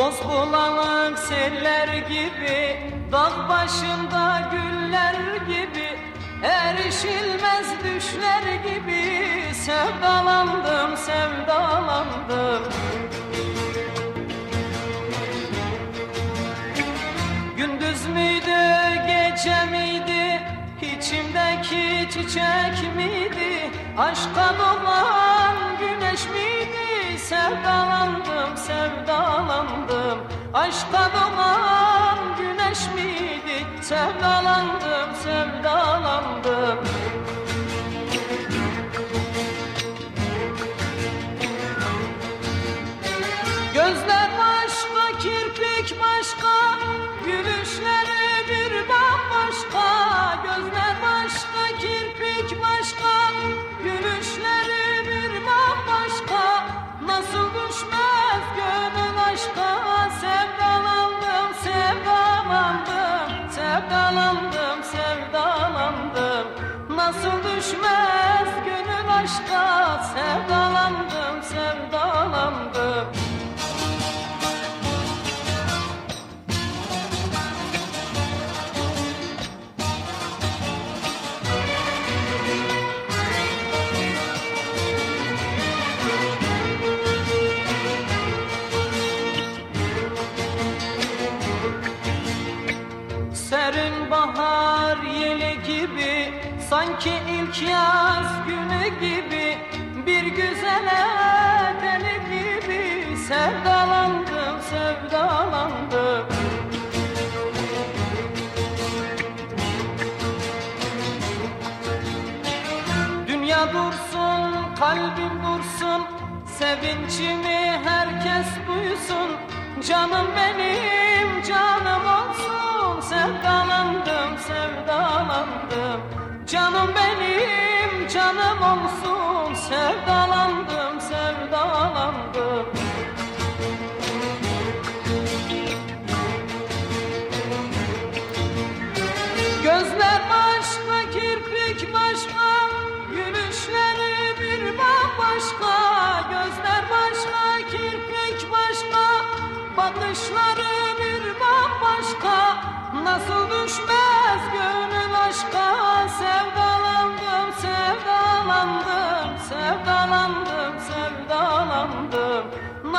Boz bulanık seller gibi Dağ başında güller gibi Erişilmez düşler gibi. Sevdalandım, sevdalandım. Gündüz müydü, gece miydi? İçimdeki çiçek miydi? Aşka doğan güneş miydi? Sevdalandım, sevdalandım Aşka doğan güneş miydi? Sevdalandım, sevdalandım. Gözler başka, kirpik başka Gülüşleri bir bambaşka. Gözler başka, kirpik başka Gülüşleri aşka Sevdalandım, sevdalandım. Serin bahar yeli gibi Sanki ilk yaz günü gibi Bir güzele deli gibi Sevdalandım, sevdalandım. Dünya dursun, kalbim dursun Sevincimi herkes duysun. Canım benim, canım olsun sevdalandım Canım benim, canım olsun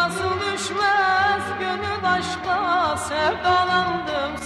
Nasıl düşmez gönül aşka? Sevdalandım,